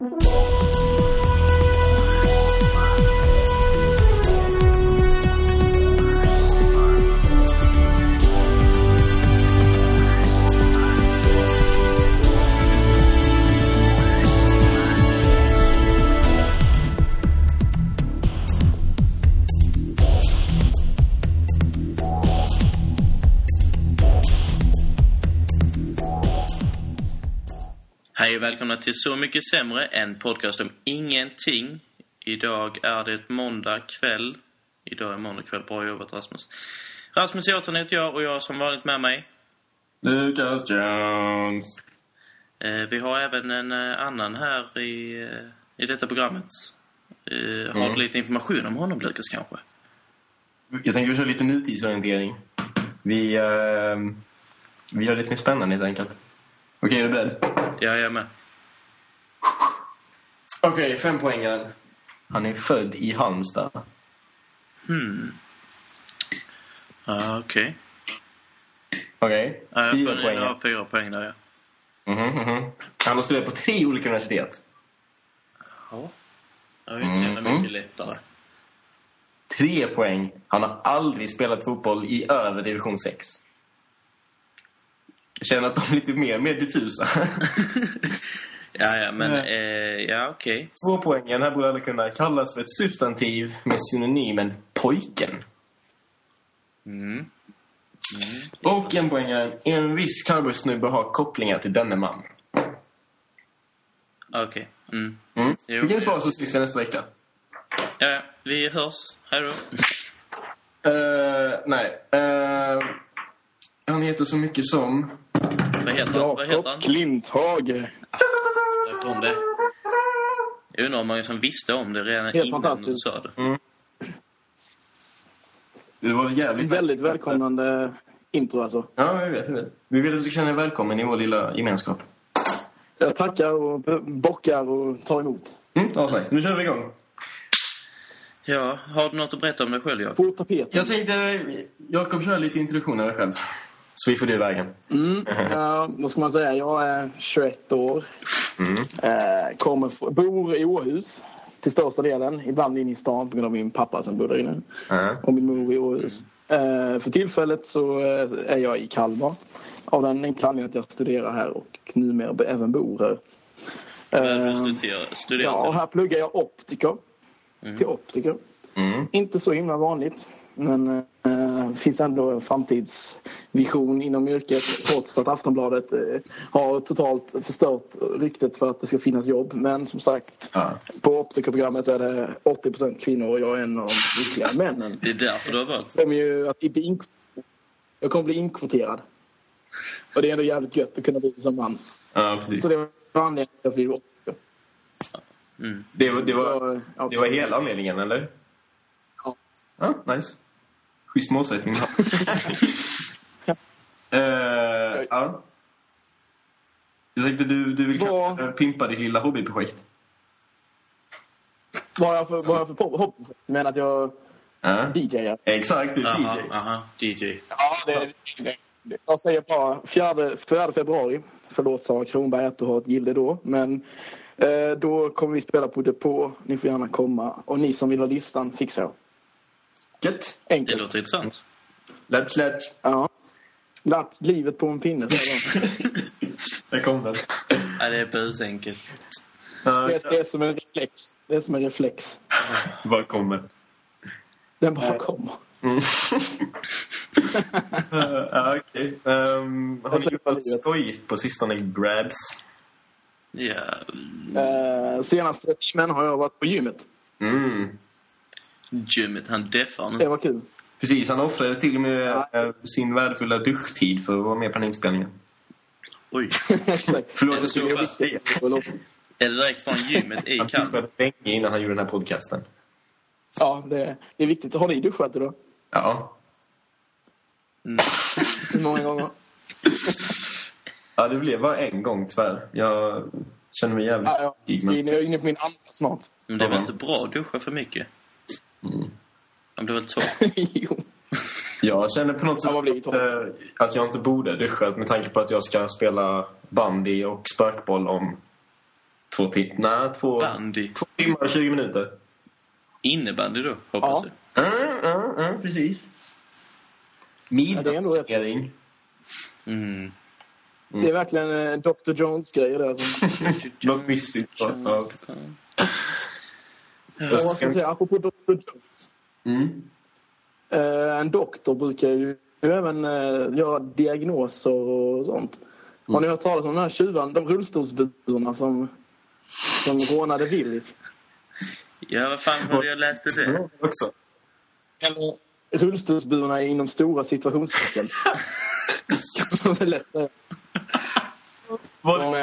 Hej och välkomna till Så mycket sämre, en podcast om ingenting. Idag är det måndag kväll. Idag är måndag kväll. Bra jobbat Rasmus. Rasmus Jonsson heter jag och jag har som vanligt med mig. Lucas Jones. Eh, vi har även en eh, annan här i, eh, i detta programmet. Har Mm. du lite information om honom Lukas kanske? Jag tänker vi kör lite nutidsorientering. Vi, vi gör lite mer spännande helt enkelt. Okej, är du beredd? Ja, jag är med. Okej, fem poängaren. Han är född i Halmstad. Hmm. Ah, Okej. Okej, Ja, jag fyra poäng. jag har fyra poäng där, ja. Mhm, mhm. Han har studerat på tre olika universitet. Ja. Det var ju inte så jävla Mm. mycket lättare. Tre poäng. Han har aldrig spelat fotboll i över division 6. Jag känner att de är lite mer mer diffusa. Ja, ja, men... Eh, ja, okej. Två poängen. Här borde alla kunna kallas för ett substantiv med synonymen pojken. Mm. Och en poängare. En viss cowboysnubbe har kopplingar till denne man. Okej. Mm. Mm. Jo. Vilken svar så ses vi nästa vecka. Ja, ja, vi hörs. Hej då. Uh, nej. Eh, han heter så mycket som... Vad heter han? Vad heter han? Klinthage. Där kom det. Jag undrar hur många som visste om det redan Helt innan du sa det. Det var jävligt... Väldigt välkomnande intro alltså. Ja, jag vet. Jag vet. Vi vill att du ska känna dig välkommen i vår lilla gemenskap. Jag tackar och bockar och tar emot. Mm, asnice. Nu kör vi igång. Ja, har du något att berätta om dig själv, Jakob? På tapeten. Jag tänkte... Jakob kör lite introduktion av dig själv. Så vi får det i vägen. Mm, ja, vad ska man säga? Jag är 21 år. Mm. Eh, kommer, bor i Åhus till största delen. Ibland inne i stan på grund av min pappa som bor där inne. Ja. Och min mor i Åhus. Eh, för tillfället så eh, är jag i Kalmar. Av den enkla anledningen att jag studerar här och numera även bor här. Eh, studerar, studerar Ja, och här pluggar jag optiker. Till optiker. Mm. Inte så himla vanligt. Men eh, finns ändå en framtidsvision inom yrket trots att Aftonbladet eh, har totalt förstört ryktet för att det ska finnas jobb. Men som sagt, Ja. på optikerprogrammet är det 80% kvinnor och jag är en av de ytterligare männen. Det är därför du har valt Jag kommer ju att bli jag kommer bli inkvoterad. Och det är ändå jävligt gött att kunna bli som man. ja. Så det var anledningen till att jag blev optiker. mm. Det var, det, var, det var hela anledningen, eller? ja. Ja, nice. Schysst målsättning. uh, ja. Jag tänkte du, du vill kanske pimpa ditt lilla hobbyprojekt. Vad jag för, vad jag för hobby? Men att jag Ja. DJar. Exakt, du är DJ. aha, DJ. Ja, det, det, det. Jag säger bara 4, 4 februari. Förlåt Sara Kronberg att du har ett gilde då. Men eh, då kommer vi spela på Depå. Ni får gärna komma. Och ni som vill ha listan fixar jag. Gött. Det Enkelt. låter intressant. Lätt, lätt. Ja. Lagt livet på en pinne säger de. Där kom den. Ja, det är busenkelt. Det det är som en reflex. Det är som en reflex. Var kommer. Den bara kommer. Mm. Ja, okej. Ehm, har ni gjort något skojigt på sistone, grabs? Ja, Eh, senaste timmen har jag varit på gymmet. Mm. Gymmet. Han deffar Det nu. var kul. Precis, han offrade till och med Ja. eh, sin värdefulla duschtid för att vara med på den inspelningen. Oj. Förlåt, Är det jag skulle säga. Det direkt från gymmet i Han duschade länge innan han gjorde den här podcasten. Ja, det, det är viktigt. Har ni duschat då? Ja. Mm. Hur många gånger? Ja, det blev bara en gång tyvärr. Jag känner mig jävligt Ja, ja. Jag men... är inne på min andra snart. Men det Ja. inte bra att duscha för mycket? Mm. Han blir väl torr? jo. Jag känner på något sätt det att, eh, att jag inte borde duscha med tanke på att jag ska spela bandy och spökboll om två, ti- nej, två, Bandy. två timmar och 20 minuter. Innebandy då, hoppas Ja. jag. Ja, ja, ja, precis. Midnattsturnering. Mm. Det är verkligen eh, Dr. Jones-grejer där. Som, Något mystiskt. Ja, precis. Och vad ska jag säga, apropå Dr. Jones. Mm. Eh, en doktor brukar ju även eh, göra diagnoser och sånt. Har ni hört talas om de här tjuvarna, de rullstolsburarna som, som rånade Willys? Ja, vad fan var det jag läste det? Också. Eller rullstolsburarna inom stora situationstecken. Kan man väl lätt säga. Var Som,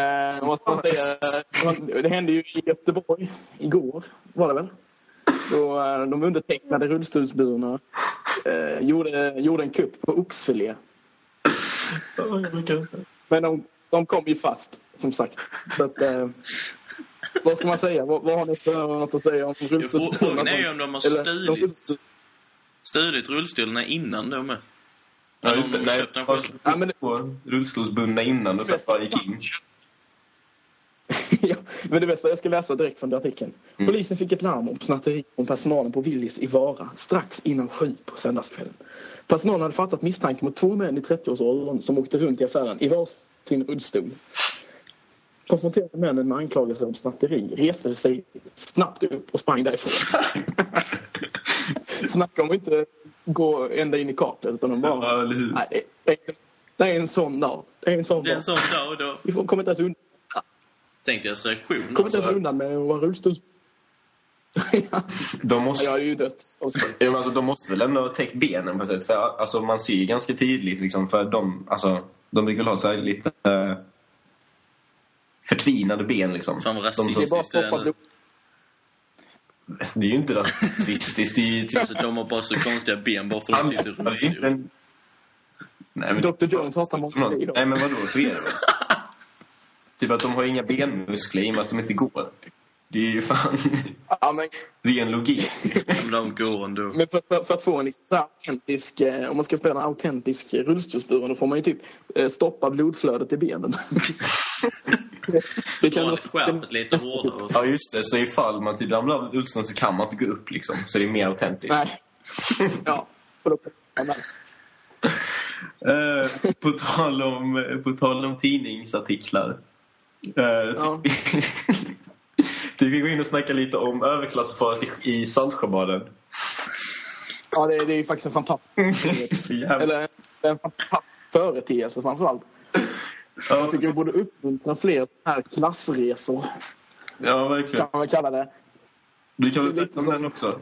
eh, måste man säga, det hände ju i Göteborg igår, var det väl? Då eh, de undertecknade rullstolsburarna eh, gjorde, gjorde en kupp på oxfilé. Men de, de kom ju fast, som sagt. Så att, eh, vad ska man säga? Vad, vad har ni för något att säga om rullstolsburarna? Frågan är ju om de har stulit, stulit rullstolarna innan de med. Ja, just det. de Nej. Ja, men rullstolsbundna innan och sen bara gick in. ja, men det bästa, jag ska läsa direkt från den artikeln. Mm. Polisen fick ett larm om snatteri från personalen på Willys i Vara strax innan sju på söndagskvällen. Personalen hade fattat misstanke mot två män i 30-årsåldern som åkte runt i affären i varsin rullstol. Konfronterade männen med anklagelser om snatteri reste sig snabbt upp och sprang därifrån. Snacka om att inte gå ända in i kaklet utan de bara... Ja? Nej, det, det, det är en sån dag. Det är en sån Det är dag. en sån dag då. Vi får- kommer inte ens undan. Tänkte deras reaktion. Kommer inte ens Alltså. undan med att vara rullstols... ja, De måste, jag hade ju dött. Och ja, men alltså, de måste väl ändå ha täckt benen på ett sätt. För, alltså, man ser ju ganska tydligt liksom, för de, alltså, de brukar väl ha så här lite äh, förtvinade ben liksom. Fan, vad De som- Det är bara Rasistiskt det är ju inte rasistiskt. Det är ju typ... Alltså, de har bara så konstiga ben bara för att de sitter i rullstol. en... Nej, men Dr. Jones hatar många grejer då. Nej, men vadå? Så är det väl? Typ att de har inga benmuskler i och med att de inte går. Det är ju fan Ja, men, ren logik. De går ändå. men för, för, för att få en liksom autentisk... Eh, om man ska spela en autentisk rullstolsburen då får man ju typ eh, stoppa blodflödet i benen. det Dra skärpet lite hårdare. Ja, just det. Så ifall man typ ramlar rullstolen så kan man inte gå upp liksom. Så det är mer autentiskt. Nej. Ja. Eh, på, tal om, eh, på tal om tidningsartiklar. Uh, Ja. Tycker vi går in och snacka lite om överklassparet i, Saltsjöbaden. Ja, det, det är ju faktiskt en fantastisk... Så eller en fantastisk företeelse framförallt. Ja, Jag tycker vi borde uppmuntra fler här klassresor, ja, verkligen. kan man kalla det. Du kan väl berätta om den också?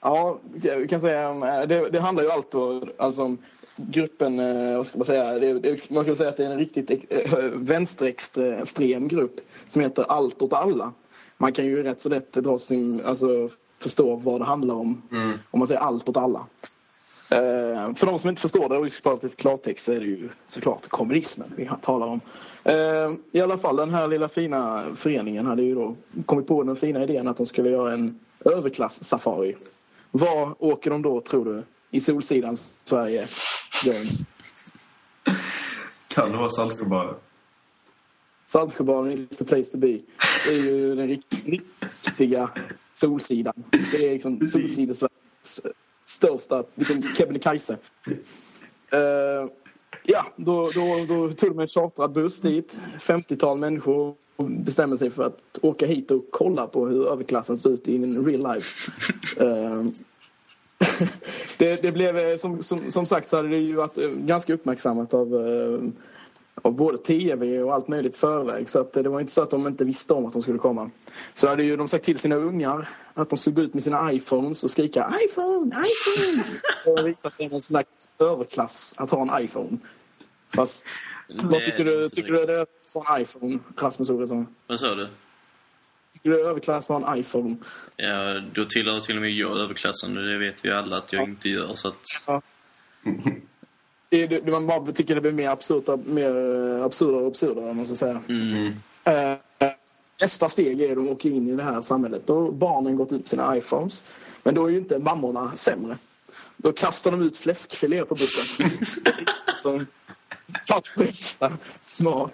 Ja, vi kan säga eh, det, det handlar ju allt då, alltså om gruppen, eh, vad ska man säga, det, det, man kan säga att det är en riktigt eh, vänsterextrem grupp som heter Allt åt alla. Man kan ju rätt så lätt dra sin, alltså förstå vad det handlar om, Mm. om man säger allt åt alla. Eh, för de som inte förstår det och vi ska prata lite klartext så är det ju såklart kommunismen vi talar om. Eh, I alla fall den här lilla fina föreningen hade ju då kommit på den fina idén att de skulle göra en överklass-safari. Var åker de då tror du? I Solsidans Sverige, Jones? Kan det vara Saltsjöbaden? Saltsjöbaden is the place to be. Det är ju den rikt- riktiga Solsidan. Det är liksom. Solsidesveriges största, liksom Kebnekaise. Uh, ja, då, då, då tog de en chartrad buss dit. 50-tal människor bestämmer sig för att åka hit och kolla på hur överklassen ser ut i en real life. Uh, det, det blev, eh, som, som, som sagt så hade det ju varit ganska uppmärksammat av, uh, av både tv och allt möjligt förväg. Så att eh, det var inte så att de inte visste om att de skulle komma. Så hade ju de sagt till sina ungar att de skulle gå ut med sina iPhones och skrika iPhone, iPhone! Och visa att det är en slags överklass att ha en iPhone. Fast vad Det tycker du? Tycker du det är en sån iPhone, Rasmus Oresson? Vad sa du? Tycker du är överklass att ha en iPhone? Ja, då tillhör till och med jag överklassen och det vet vi alla att jag inte gör. Så att, Det, det, man bara tycker det blir mer absurt, mer eh, absurdare och absurdare, om man ska säga. mm, Eh, nästa steg är att de åker in i det här samhället. Då har barnen gått ut sina iPhones. Men då är ju inte mammorna sämre. Då kastar de ut fläskfilé på bussen. Favoritsta mat.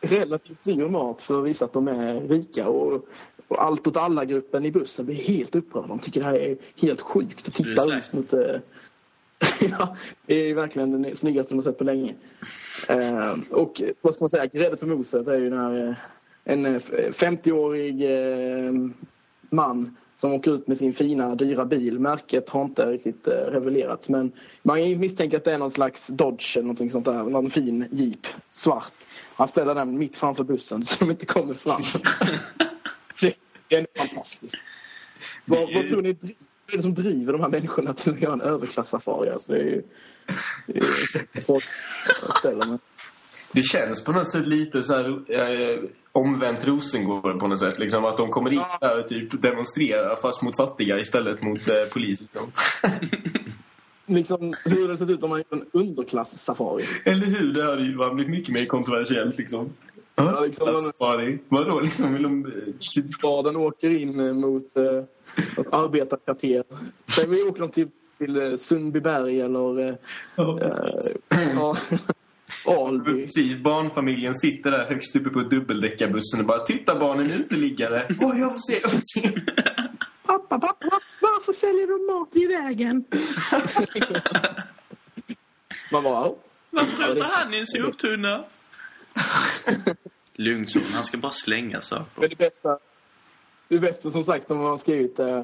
relativt dyr mat för att visa att de är rika. Och, och allt åt alla-gruppen i bussen blir helt upprörda. De tycker det här är helt sjukt och tittar ut mot... Ja, det är verkligen den snyggaste har sett på länge. Eh, och vad ska man säga, grädde på moset är ju när eh, en eh, 50-årig eh, man som åker ut med sin fina, dyra bil. Märket har inte riktigt eh, revelerats men man misstänker att det är någon slags Dodge eller någonting sånt där. Någon fin Jeep, svart. Han ställer den mitt framför bussen så de inte kommer fram. det det är fantastiskt. Vad, vad tror ni är det som driver de här människorna till att göra en överklassafari? Alltså, det är ju... Det är svårt att ställa mig. Det känns på något sätt lite så här eh, omvänt Rosengård på något sätt. Liksom att de kommer in där och typ demonstrerar fast mot fattiga istället mot eh, polis. Liksom. Liksom, hur hade det sett ut om man gjorde en underklass-safari? Eller hur? Det hade ju blivit mycket mer kontroversiellt liksom. Ja, liksom. Vadå liksom? Vill de... Staden åker in mot eh, ett arbetarkvarter. Sen vi åker de till, till eh, Sundbyberg eller eh, Ja, eh, ja, Alby. Precis, barnfamiljen sitter där högst uppe på dubbeldäckarbussen och bara Titta barnen, uteliggare! Åh, jag får se, jag får se! Pappa, pappa, varför säljer de mat i vägen? Man bara, ja. Varför rotar han i en soptunna? Lugn son, han ska bara slänga saker. Det bästa, det bästa som sagt när man har skrivit eh,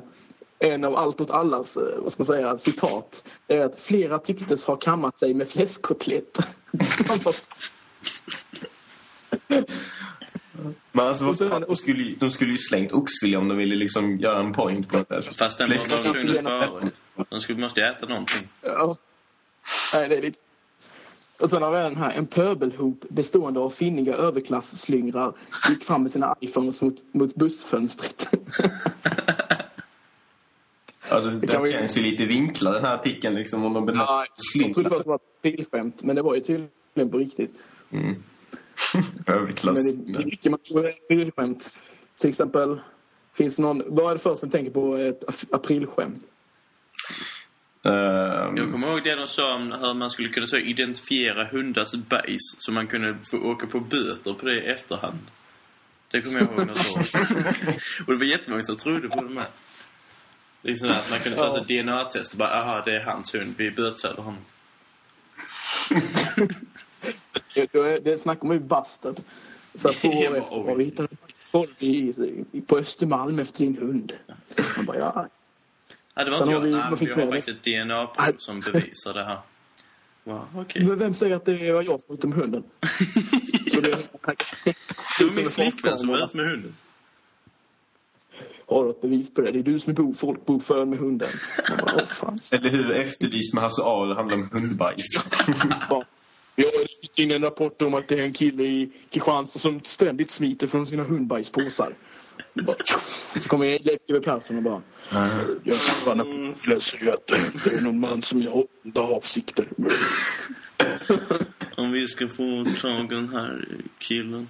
en av allt åt allas, eh, vad ska man säga, citat. är att flera tycktes ha kammat sig med fläskkotlett. Men alltså, Och sen- de, skulle, ju- de skulle ju slängt oxfilé om de ville liksom göra en point på något sätt. Fast den var de tvungna att spara. De skulle, måste ju äta någonting. ja. Nej, det är lite... Och sen har vi den här. En pöbelhop bestående av finniga överklasslyngrar gick fram med sina iPhones mot, mot bussfönstret. Alltså, kan den känns ju lite vinklad den här artikeln liksom om de Ja, jag trodde först det var ett aprilskämt, men det var ju tydligen på riktigt. Mm. Överklass. Men det är mycket man tror är aprilskämt. Till exempel, finns det någon... Vad är det första ni tänker på ett ap- aprilskämt? Ehm, Jag kommer ihåg det de sa om hur man skulle kunna så identifiera hundars bajs så man kunde få åka på böter på det i efterhand. Det kommer jag ihåg något. Och det var jättemånga som trodde på det med. Sådär att man kunde ta ett DNA-test och bara aha, det är hans hund, vi bötfäller honom. Det, snackar man ju bastard. Så två år efter, vi hittade folk på Östermalm efter din hund. Man bara, ja. Ja, det var Sen inte har jag. vi- Nej, vi har faktiskt ett DNA-prov som bevisar det här. Wow, okej. Men vem säger att det var jag som var ute med hunden? Så det, Det var min flickvän som var ute med hunden. Har du ett bevis på det? Det är du som är bo, folkbokförd med hunden. Bara. Eller hur Efterlyst med Hasse Aro handlar om hundbajs. Ja. Jag fick in en rapport om att det är en kille i Kristianstad som ständigt smiter från sina hundbajspåsar. Så kommer Leif GW Persson och bara... Jag han läser ju att det är någon man som har onda avsikter. Om vi ska få tag den här killen.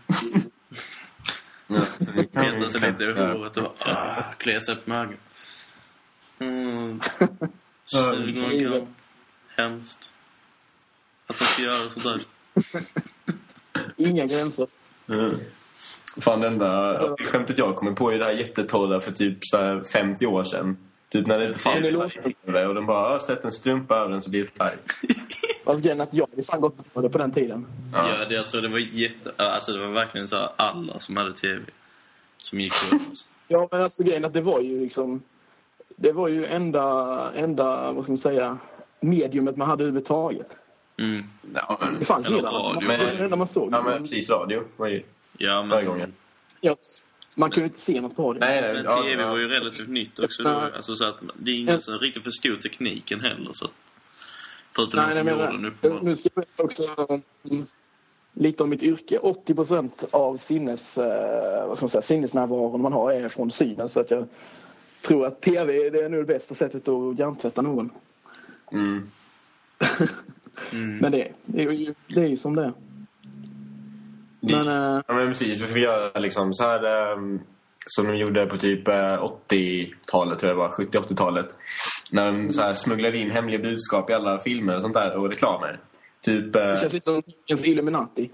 Peta sig lite i håret och ah, klä sig på magen. Mm. Suga honom. Hemskt. Att han ska göra sådär. Inga gränser. Mm. Fan, det enda skämtet jag kommer på är det här jättetorra för typ så här 50 år sedan. Typ när det inte fanns färg och de bara "Ja, sätt en strumpa över den så blir det färg. Fast grejen är att jag hade fan gått på det på den tiden. Ja, det, jag tror det var jätte... Alltså det var verkligen så alla som hade TV. Som gick på oss. Ja, men alltså grejen att det var ju liksom... Det var ju enda, enda vad ska man säga, mediumet man hade överhuvudtaget. Mm. Ja, men, Det fanns redan. radio. Det var det enda man såg. ja, men Men- precis. Radio var ju Ja, men... förra gången. Ja, man kunde inte se något på det. Nej, nej, Men ja, TV ja. var ju relativt nytt också då. Alltså så att det är ingen som riktigt förstod tekniken heller. Så. Förutom Nej, nej, gjorde nu, uppenbarligen. nu ska jag också mm, lite om mitt yrke. 80 procent av sinnes, eh, vad ska man säga, sinnesnärvaron man har är från synen. Så att jag tror att TV det är nog det bästa sättet att hjärntvätta någon. Mm. Mm. Men det, det, är ju, det är ju som det är. Men, eh, Ja, men precis. Vi får göra liksom så här ehm, som de gjorde på typ eh, 80-talet, tror jag det var. 70-80-talet. När de så här smugglade in hemliga budskap i alla filmer och sånt där och reklamer. Typ... det Eh, känns lite som en Illuminati.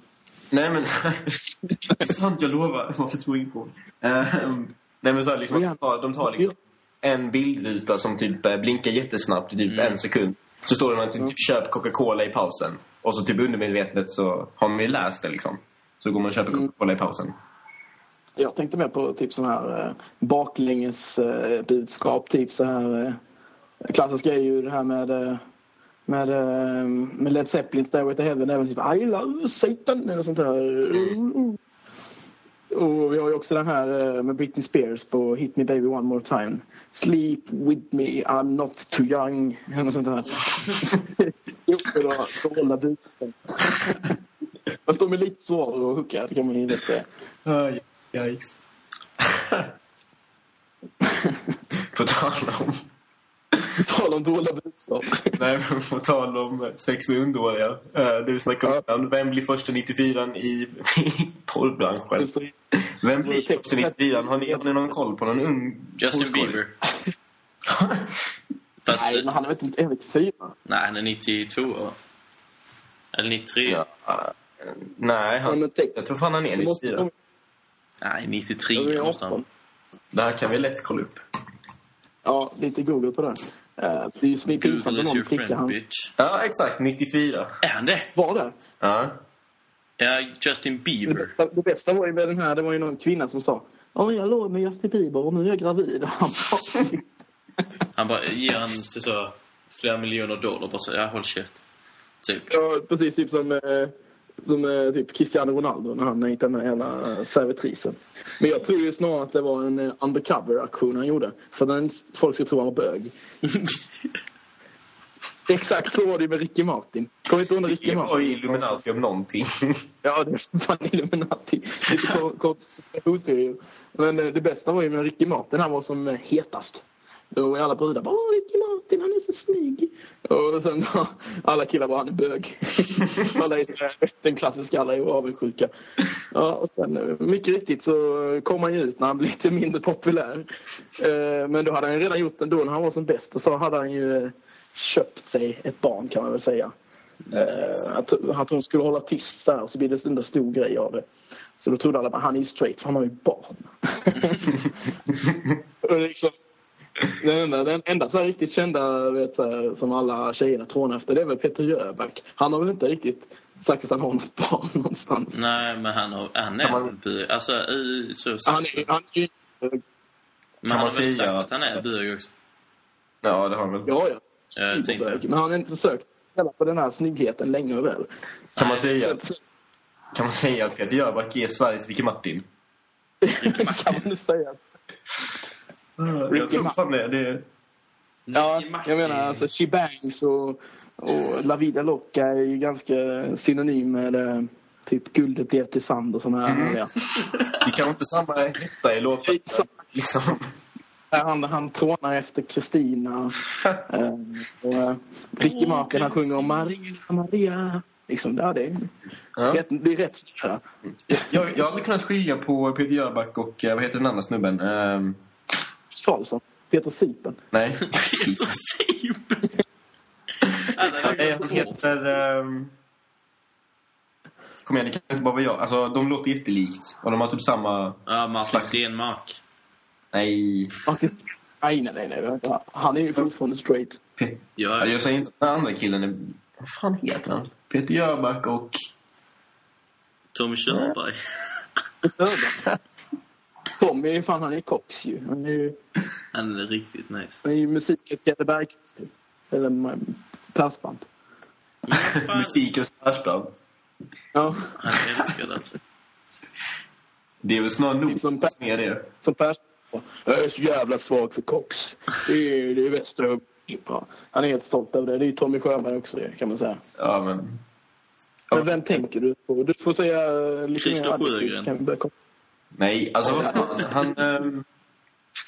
Nej, men... det är sant, jag lovar. Varför tror inte på Ehm, Nej, men så här, liksom, de tar, de tar liksom en bildruta som typ eh, blinkar jättesnabbt i typ Mm. en sekund. Så står det att typ, köp Coca-Cola i pausen. Och så typ undermedvetet så har man ju läst det liksom. Så går man och köper Coca-Cola i pausen. Jag tänkte mer på typ sån här eh, baklänges budskap. Typ så här... Eh, klassiska är ju det här med... Eh, med, med Led Zeppelin, Stairway to Heaven. Även typ I love Satan eller sånt där. Och vi har ju också den här med Britney Spears på Hit Me Baby One More Time. Sleep with me, I'm not too young. Eller sånt där. Jo, det var dåliga budskap. Fast de är lite svårare att hooka, det kan man inte säga. Aj, yikes. På tal om... På tal om dåliga budskap. Nej, men på tal om sex med underåriga. Uh, det vi snackade om. Vem blir första 94 i, i porrbranschen? Vem blir första 94 har ni, har ni någon koll på någon ung Justin? Bieber. Fast, Nej, men han är väl inte 94? nej, han är 92 va? Eller 93? Ja, eh, nej, han, men tänk- jag tror fan han är Det måste 94. komma- Nej, 93 det är någonstans. 18. Det här kan vi lätt kolla upp. Ja, lite Google på det. Uh, det är ju Google is your friend hans... bitch. Ja, exakt. 94. Är han det? Var det? Ja. Ja, Justin Det Bieber. bästa, det bästa var ju med den här, det var ju någon kvinna som sa Ja, jag låg med Justin Bieber och nu är jag gravid. Han bara, Han bara ger han till så flera miljoner dollar bara så, ja håll käft. Typ. ja, precis typ som, eh, som eh, typ Cristiano Ronaldo när han hittade den här jävla servitrisen. Men jag tror ju snarare att det var en eh, undercover-aktion han gjorde. För den, folk skulle tro han var bög. Exakt så var det ju med Ricky Martin. Kommer inte ihåg Ricky Det var Martin? ju Illuminati om någonting. Ja, det är fan Illuminati. Lite ko- konspirationsteorier. Men eh, det bästa var ju med Ricky Martin. Han var som eh, hetast. Var alla brudar bara Åh, Ricky Martin, han är så snygg. Och sen alla killar bara, han är bög. alla är, den klassiska, alla är ju avundsjuka. Ja, och sen eh, mycket riktigt så kom han ju ut när han blev lite mindre populär. Eh, Men då hade han redan gjort det då när han var som bäst. Och så hade han ju eh, köpt sig ett barn kan man väl säga. Att, att hon skulle hålla tyst så här, så blir det en stor grej av det. Så då trodde alla att han är ju straight för han har ju barn. och liksom, den enda, den enda så här riktigt kända vet, så här, som alla tjejerna trånar efter det är väl Peter Jöback. Han har väl inte riktigt sagt att han har något barn någonstans. Nej, men han, har, han är man- bög. Alltså, i, så sagt. Han är, han är ju... Men man han har väl säga sagt att- att han är bög också? Ja, det har han väl. Ja, ja. Jag tänkte Bög. Men han har inte försökt ställa på den här snyggheten länge och väl. Kan man, säga, Så, kan man säga att Peter Jöback är Sveriges Ricky Martin? kan man nu säga. Jag tror fan det. det Ja, jag menar alltså She Bangs och, och La Vida Loca är ju ganska synonym med eh, typ Guldet blev till sand och såna här Mm. det kan inte samma hetta i låten. Liksom. Han, han trånar efter Kristina. eh, och eh, Ricky Åh, Martin han sjunger om. Maria, Maria. Liksom, ja, det, är, Ja. rätt, det är rätt. Jag, jag har aldrig kunnat skilja på Peter Jöback och vad heter den andra snubben? Ehm, Karlsson. Peter Sipen. nej. Peter Sip. nej, han heter... ehm, kom igen, det kan inte bara vara jag. Alltså, de låter jättelikt. Och de har typ samma... Ja, Martin Stenmark. Nej. Faktiskt. Nej, nej, nej. nej. Han är ju fortfarande straight. Pe- Ja, jag säger inte att den andra killen är... Vad fan heter han? Peter Jöback och... Tommy Körberg. Tommy är fan, han är kox ju. Han är ju, Han är riktigt nice. han är ju musikens Gädde Bergqvist typ. Eller mm, Persbrandt. Men vad fan, Musik och Persbrandt. Ja, han är älskad alltså. Det är väl snarare nog Typ som Per- med det. som Persbrandt. Jag är så jävla svag för kox. Det är, det är västra Europa. Han är helt stolt över det. Det är ju Tommy Sjöberg också kan man säga. Ja, men... Men vem tänker du på? Du får säga lite Christer mer adjektiv, Sjögren. Nej, alltså vad fan. Han... ehm,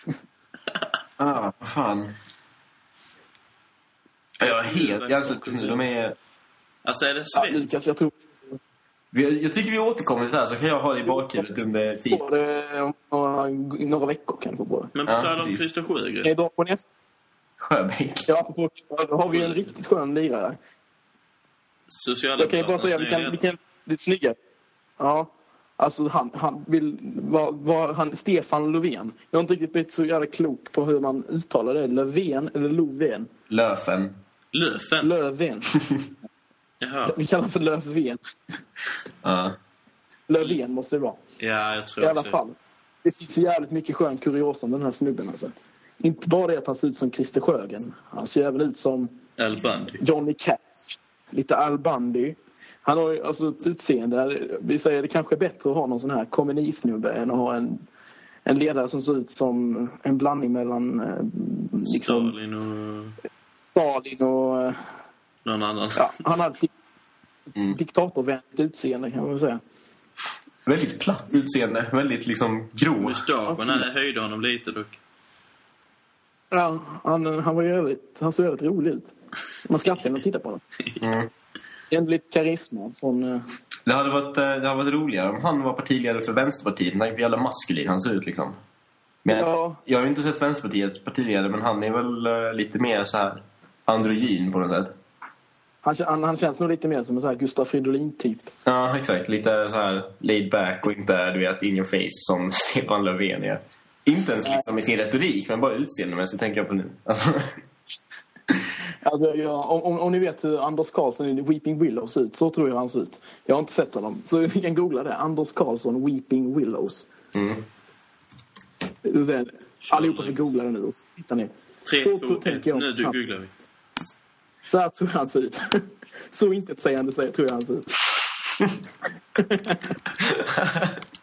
Ah, vad fan. Jag är helt jävligt nu. De är... Alltså, är det Ja, svensk? Lukas, jag tror Vi- Jag tycker vi återkommer till det här så kan jag ha det i bakhuvudet under tid. på det om några, några veckor kanske det. Men på Ja, tal om. Christer Sjögren. jag dra på nästa? Sjöbänk. Ja, apropå, då har vi en riktigt skön lirare. Kan ju bara Socialdemokraternas säga, vi kan, vi kan lite snygga. Ja. Alltså han, han vill vara var, han, Stefan Löfven. Jag har inte riktigt blivit så jävla klok på hur man uttalar det. Löfven eller Lovén? Löfen. Löfen? Löfven. Jaha. Vi kallar för Löfven. Ja. Löfven måste det vara. Ja, jag tror I alla också. fall. Det finns jävligt mycket skön kuriosa om den här snubben alltså. Inte bara det att han ser ut som Christer Sjögren. Han ser även ut som Al Bundy. Johnny Cash. Lite Al Bundy. Han har ju alltså ett utseende. Vi säger det kanske är bättre att ha någon sån här kommunisnubbe än att ha en, en ledare som ser ut som en blandning mellan eh, liksom Stalin och Stalin och... eh, någon annan. Ja, han har ett Mm. diktatorvänligt utseende kan man säga. Väldigt platt utseende. Väldigt liksom grå. Mustaschen han höjde honom lite dock. Ja, han, han var ju övrigt, han såg väldigt rolig ut. Man skrattar när man tittar på honom. Mm. Ändå lite karisma från... eh, Det hade, varit, eh, det hade varit roligare om han var partiledare för Vänsterpartiet. Tänk hur jävla maskulin han ser ut liksom. Men Ja. Jag har ju inte sett Vänsterpartiets partiledare men han är väl eh, lite mer så här androgyn på något sätt. Han, han, han känns nog lite mer som en sån här Gustaf Fridolin-typ. Ja, exakt. Lite så här laid back och inte du vet in your face som Stefan Löfven är. Inte ens liksom i sin retorik men bara utseendemässigt tänker jag på nu. Alltså, Alltså, ja, om, om, om ni vet hur Anders Karlsson i Weeping Willows ser ut, så tror jag han ser ut. Jag har inte sett honom, så ni kan googla det. Anders Karlsson, Weeping Willows. mm. Ser, Allihopa får googla det nu och titta ner. 3, Så 2, tror- 1. tänker jag. Nu du googlar vi. Så här tror jag han ser ut. så intetsägande säger tror jag han ser ut.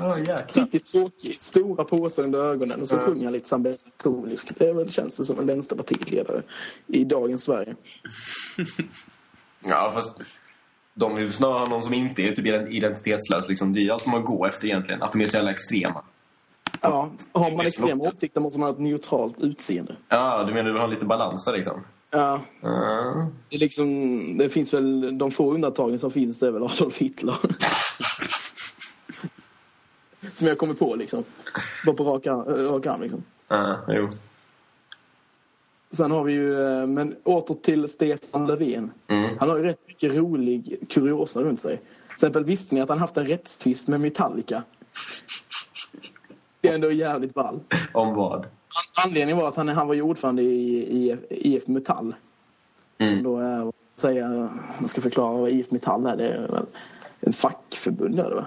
oh. Riktigt tråkig. Stora påsar under ögonen och så Ja. sjunger han lite Sambella komisk. Det är väl, känns det som en vänsterpartiledare i dagens Sverige. Ja, fast de vill snarare ha någon som inte är typ identitetslös. Liksom. Det är allt man går efter egentligen. Att de är så jävla extrema. Ja, har man extrema åsikter måste man ha ett neutralt utseende. Ja, du menar du vill ha lite balans där liksom? Ja, Ja. det, liksom, det finns väl de få undantagen som finns det är väl Adolf Hitler. som jag kommer på liksom. Bara på rak arm, rak arm liksom. Ja, jo. Sen har vi ju, eh, men åter till Stefan Löfven. Mm. Han har ju rätt mycket rolig kuriosa runt sig. Till exempel visste ni att han haft en rättstvist med Metallica? Det är ändå jävligt ball. Om vad? An- Anledningen var att han, han var ju ordförande i, IF Metall. Som Mm. då är, jag säga, man ska förklara vad IF Metall är. Det är väl ett fackförbund är det va?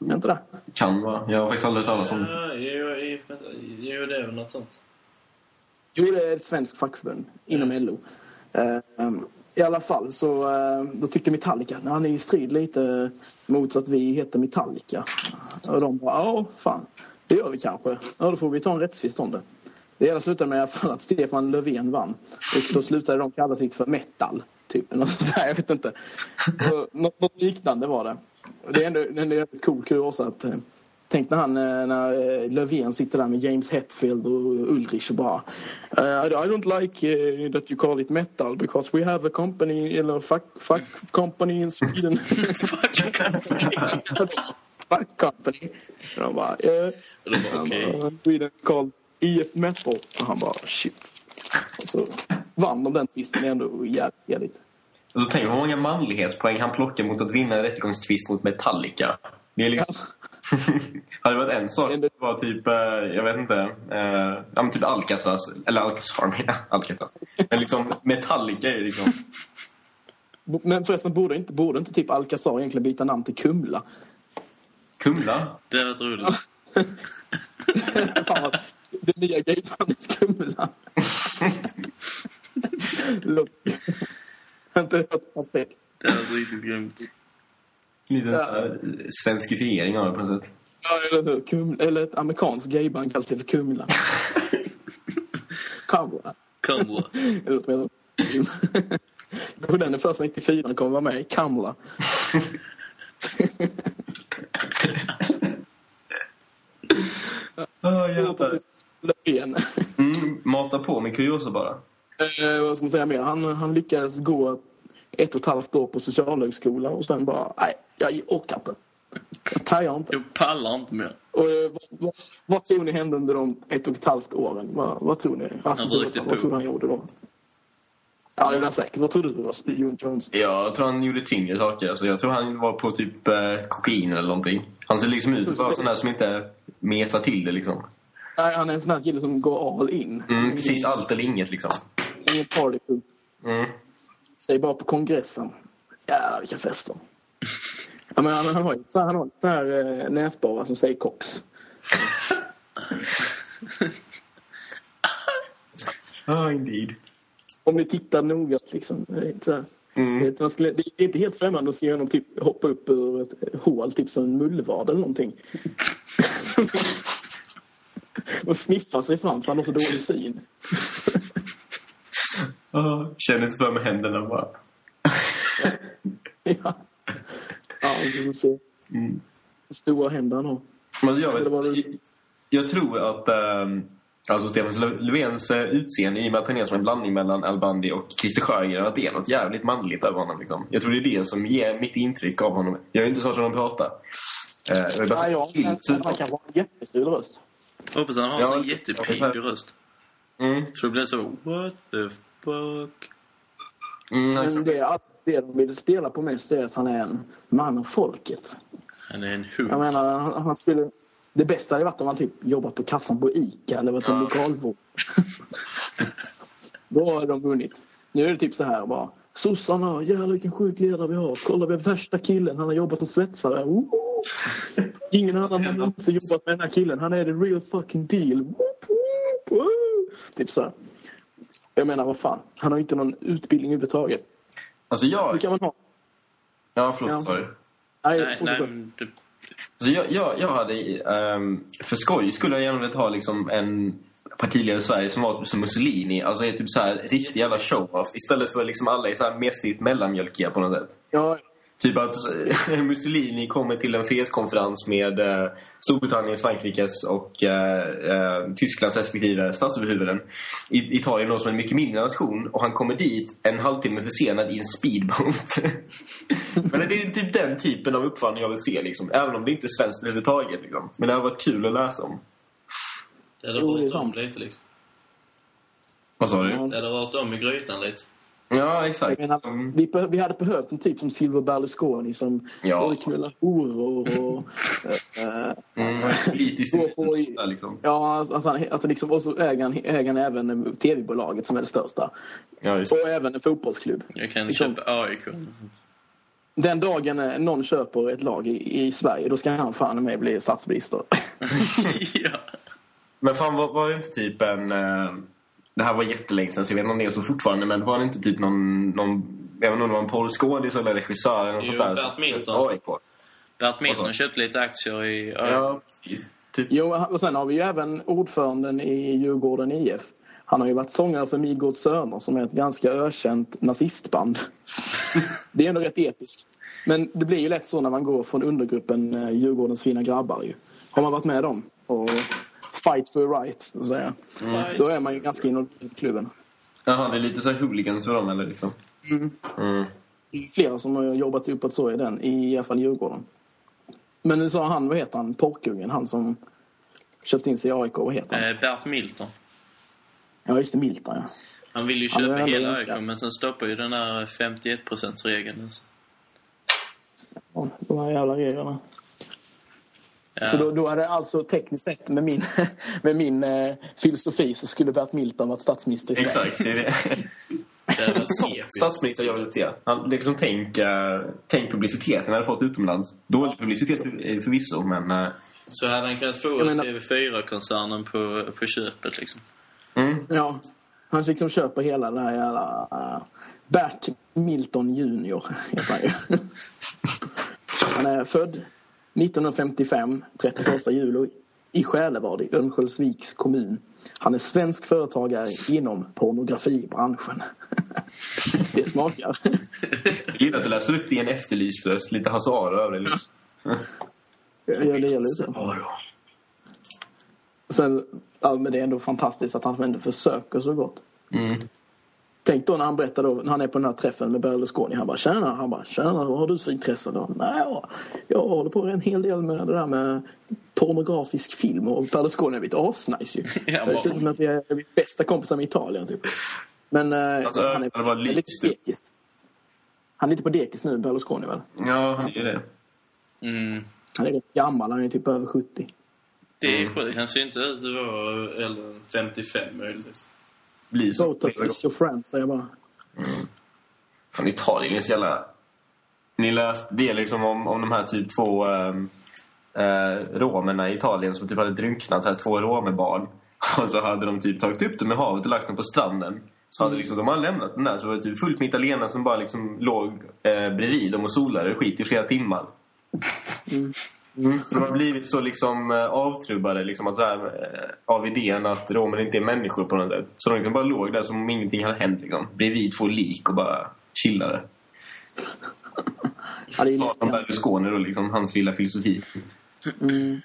Är inte det? Kan vara. Jag har faktiskt aldrig hört talas om det. Jo, det är väl något sånt. Jo, det är ett svenskt fackförbund inom LO. Eh, I alla fall så eh, då tyckte Metallica att han är i strid lite mot att vi heter Metallica. Och de bara, ja fan, det gör vi kanske. Ja, då får vi ta en rättstvist om det. Det hela slutade med att Stefan Löfven vann. Och då slutade de kalla sig för metal. Typ, något sånt där, jag vet inte. Något, något liknande var det. Och det är ändå en jävligt cool kuriosa att eh, Tänk när han, eh, när eh, Löfven sitter där med James Hetfield och Ulrich och bara eh, I don't like eh, that you call it metal because we have a company, eller fuck, fuck company in Sweden. fuck company. De bara, yeah. Och då bara, Han okej. bara, Sweden called EF metal. Och han bara, shit. Och så vann de den tvisten, det är ändå jävligt. Och så tänk hur många manlighetspoäng han plockar mot att vinna en rättegångstvist mot Metallica. Det är liksom... hade det varit en sak, det var typ, eh, jag vet inte, eh, ja men typ Alcatraz, eller Alcazar menar Alcatraz. Men liksom Metallica är liksom, Men förresten, borde inte, borde inte typ Alcazar egentligen byta namn till Kumla? Kumla. Det är rätt roligt. Fan det nya gaybandet Kumla. Låter- det varit perfekt? Det är riktigt grymt. Liten Ja. här svenskifiering av det på något sätt. Ja, eller hur? Kumla, eller ett amerikanskt gayband kallas det för Kumla. Kumla. Kumla. Det låter mer den är först 94 kommer vara med i Kamla. Oh, Löfven. mm, mata på med kuriosa bara. Eh, vad ska man säga mer? Han, han lyckades gå ett och ett halvt år på socialhögskola och sen bara, nej, jag orkar inte. Jag tajar inte. Jag pallar inte mer. Och, eh, vad, vad, vad tror ni hände under de ett och ett halvt åren? Vad, vad tror ni? Rasmus Han rökte Olsson, vad tror du han gjorde då? Ja, det är säkert. Vad trodde du Jon Jones? Jag tror han gjorde tyngre saker. Alltså, jag tror han var på typ eh, kokain eller någonting. Han ser liksom ut att vara sån där som inte mesar till det liksom. Nej, han är en sån här kille som går all in. Mm, precis allt eller inget liksom. Ingen partypub. Mm. Säg bara på kongressen. Jävlar vilka fester. Ja, men han, har ju så här, han har sån här eh, näsborrar som säger kox. Ah, indeed. Om ni tittar noga liksom. Det är inte, så här, Mm. skulle, det är inte helt främmande att se honom typ hoppa upp ur ett hål, typ som en mullvad eller någonting. och sniffa sig fram för han har så dålig syn. Ah, känner sig för med händerna bara. ja. Ja, vi får se. Mm. Stora händer han har. Men jag, vet, jag tror att ähm, alltså Stefan Löf- Löfvens eh, utseende, i och med att han är som en blandning mellan Al Bundy och Christer Sjögren, att det är något jävligt manligt över honom. Liksom. Jag tror det är det som ger mitt intryck av honom. Jag har inte så hört honom prata. Eh, jag bara Nej, ja, men så- han kan ha en jättestor röst. Hoppas han har en Ja, jättepigg ja. röst. Mm. Så det blir så, what the fuck? Mm, jag Men det, att det de vill spela på mest är att han är en man av folket. Han är en Jag hund. menar, han, han skulle... Det bästa hade varit om han typ jobbat på kassan på ICA eller varit en Ja. lokalvård. Då har de vunnit. Nu är det typ så här bara. Sossarna, jävlar vilken sjuk ledare vi har. Kolla vi har värsta killen, han har jobbat som svetsare. Woo! Ingen annan har någonsin jobbat med den här killen. Han är the real fucking deal. Typ så här. Jag menar, vad fan. Han har inte någon utbildning överhuvudtaget. Alltså Hur jag... kan man ha? Ja, förlåt. Ja. Sorry. Nej, Nej, nej, men det, Så jag, jag, jag hade, ehm, för skoj skulle jag gärna vilja ha liksom en partiledare i Sverige som var som Mussolini. Alltså är typ så här riktig jävla show-off. Istället för liksom alla är så här mesigt mellanmjölkiga på något sätt. Ja, Typ att Mussolini kommer till en fredskonferens med eh, Storbritanniens, Frankrikes och eh, eh, Tysklands respektive statsöverhuvuden. I, Italien då som en mycket mindre nation. Och han kommer dit en halvtimme försenad i en speedboat. Men det är typ den typen av uppförande jag vill se. Liksom. Även om det inte är svenskt överhuvudtaget. Liksom. Men det har varit kul att läsa om. det hade rört om lite liksom. Vad sa du? Det hade rört om i grytan lite. Ja, Jag exakt. menar, Som- vi, vi hade behövt en typ som Silver Berlusconi som Ja. både knullar horor och... äh, Mm, politiskt där, liksom. ja, att han, att han liksom, och så äger han, äger han även tv-bolaget som är det största. Ja, just det. Och även en fotbollsklubb. Jag kan Liksom- köpa AIK. Den dagen eh, någon köper ett lag i, i Sverige, då ska han fan med bli statsminister. ja. Men fan, var, var det inte typ en... Eh, det här var jättelänge sedan så jag vet inte om det är så fortfarande men var det inte typ någon... någon jag vet inte om det var en polskådis eller regissör eller något Jo, sånt där. Bert Milton. AIK. Bert Milton köpte lite aktier i AIK. Ja, precis. Typ. jo, och sen har vi ju även ordföranden i Djurgården IF. Han har ju varit sångare för Midgårds Söner som är ett ganska ökänt nazistband. Det är ändå rätt episkt. Men det blir ju lätt så när man går från undergruppen eh, Djurgårdens fina grabbar ju. Har man varit med dem och fight for a right, så att säga. Då är man ju ganska involverad i klubben. Jaha, det är lite så här hooligans för dem eller liksom? Mm. Mm. Det är flera som har jobbat sig uppåt så i den, i alla fall Djurgården. Men nu sa han, vad heter han, Porkungen, han som köpt in sig i AIK, vad heter han? Eh, Bert Milton. Ja, just det, Milton ja. Han vill ju köpa hela AIK men sen stoppar ju den här 51%-regeln. Alltså. Ja, De här jävla reglerna. Ja. Så då, då hade alltså tekniskt sett med min, med min eh, filosofi så skulle Bert Milton varit statsminister. Exakt, det är det. Det. Statsminister jag vill se. Han, liksom, tänk, eh, tänk publiciteten han hade fått utomlands. Dålig publicitet för, förvisso, men... eh, Så hade han kunnat få Jag menar- TV4-koncernen på, på köpet liksom. mm. Ja, han liksom köper hela det här jävla... Uh, Bert Milton Junior heter han ju. Han är född 1955, 31 juli i Själevad i Örnsköldsviks kommun. Han är svensk företagare inom pornografibranschen. Det smakar. Jag gillar att du läser upp det i en efterlyst röst. Lite Hasse Aro över det. Ja, det gäller ju. Sen, ja, men det är ändå fantastiskt att han ändå försöker så gott. Mm. Tänk då när han berättar då, när han är på den här träffen med Berlusconi. Han bara tjena, han bara tjena, vad har du för intresse då? Nej, jag håller på en hel del med det där med pornografisk film och Berlusconi är lite asnice ju. Ja, Det känns som att vi är, vi är bästa kompisar med Italien typ. Men eh, Alltså, han, är, var han är lite lyst. dekis. Han är lite på dekis nu, Berlusconi väl? Ja, det är det. Mm. Han är rätt gammal, han är typ över 70. Det är Mm. sjukt. Han ser inte ut att vara äldre än 55 möjligtvis. Blir så. Botox is your friend, säger jag bara. Fan, Italien är så jävla... Ni läste det liksom om, om de här typ två ähm, äh, romerna i Italien som typ hade drunknat, så här, två romerbarn. Och så hade de typ tagit upp dem i havet och lagt dem på stranden. Så hade liksom, de hade lämnat den där så var det typ fullt med italienare som bara liksom låg äh, bredvid dem och solade skit i flera timmar. Mm. För de har blivit så liksom äh, avtrubbade liksom, att, här, äh, av idén att romer inte är människor på något sätt. Så de liksom bara låg där som om ingenting hade hänt. Liksom, bredvid två lik och bara chillade. Ja, det är lite, Berlusconi då, liksom, hans lilla filosofi. mm.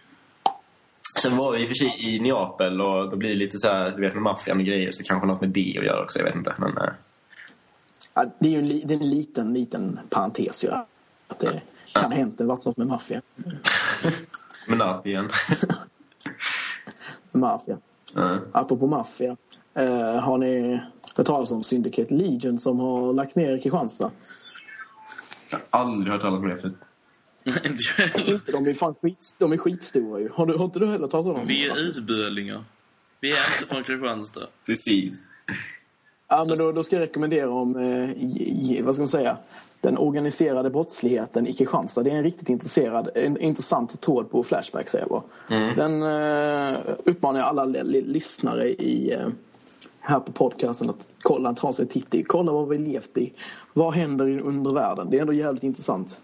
Sen var vi i och för sig i Neapel och då blir det lite så här, du vet med maffian och grejer så kanske något med det att göra också, jag vet inte. Men äh, ja, det är ju en, det är en liten, liten parentes ju. Att det kan ha hänt, det varit något med maffia. men natt igen. Maffia. Ja. Apropå maffia. Eh, har ni hört talas om Syndicate Legion som har lagt ner i Kristianstad? Jag har aldrig hört talas om det förut. Inte de är fan skit, de är skitstora ju. Har, du, har inte du heller talas om dem? Vi är utbölingar. Vi är inte från Kristianstad. Precis. Ja, men då, då ska jag rekommendera om, eh, vad ska man säga, den organiserade brottsligheten i Kristianstad. Det är en riktigt intresserad, en intressant tråd på Flashback säger jag bara. Mm. Den eh, uppmanar jag alla lyssnare i, eh, här på podcasten att kolla, ta sig en titt i. Kolla vad vi levt i. Vad händer i under världen? Det är ändå jävligt intressant.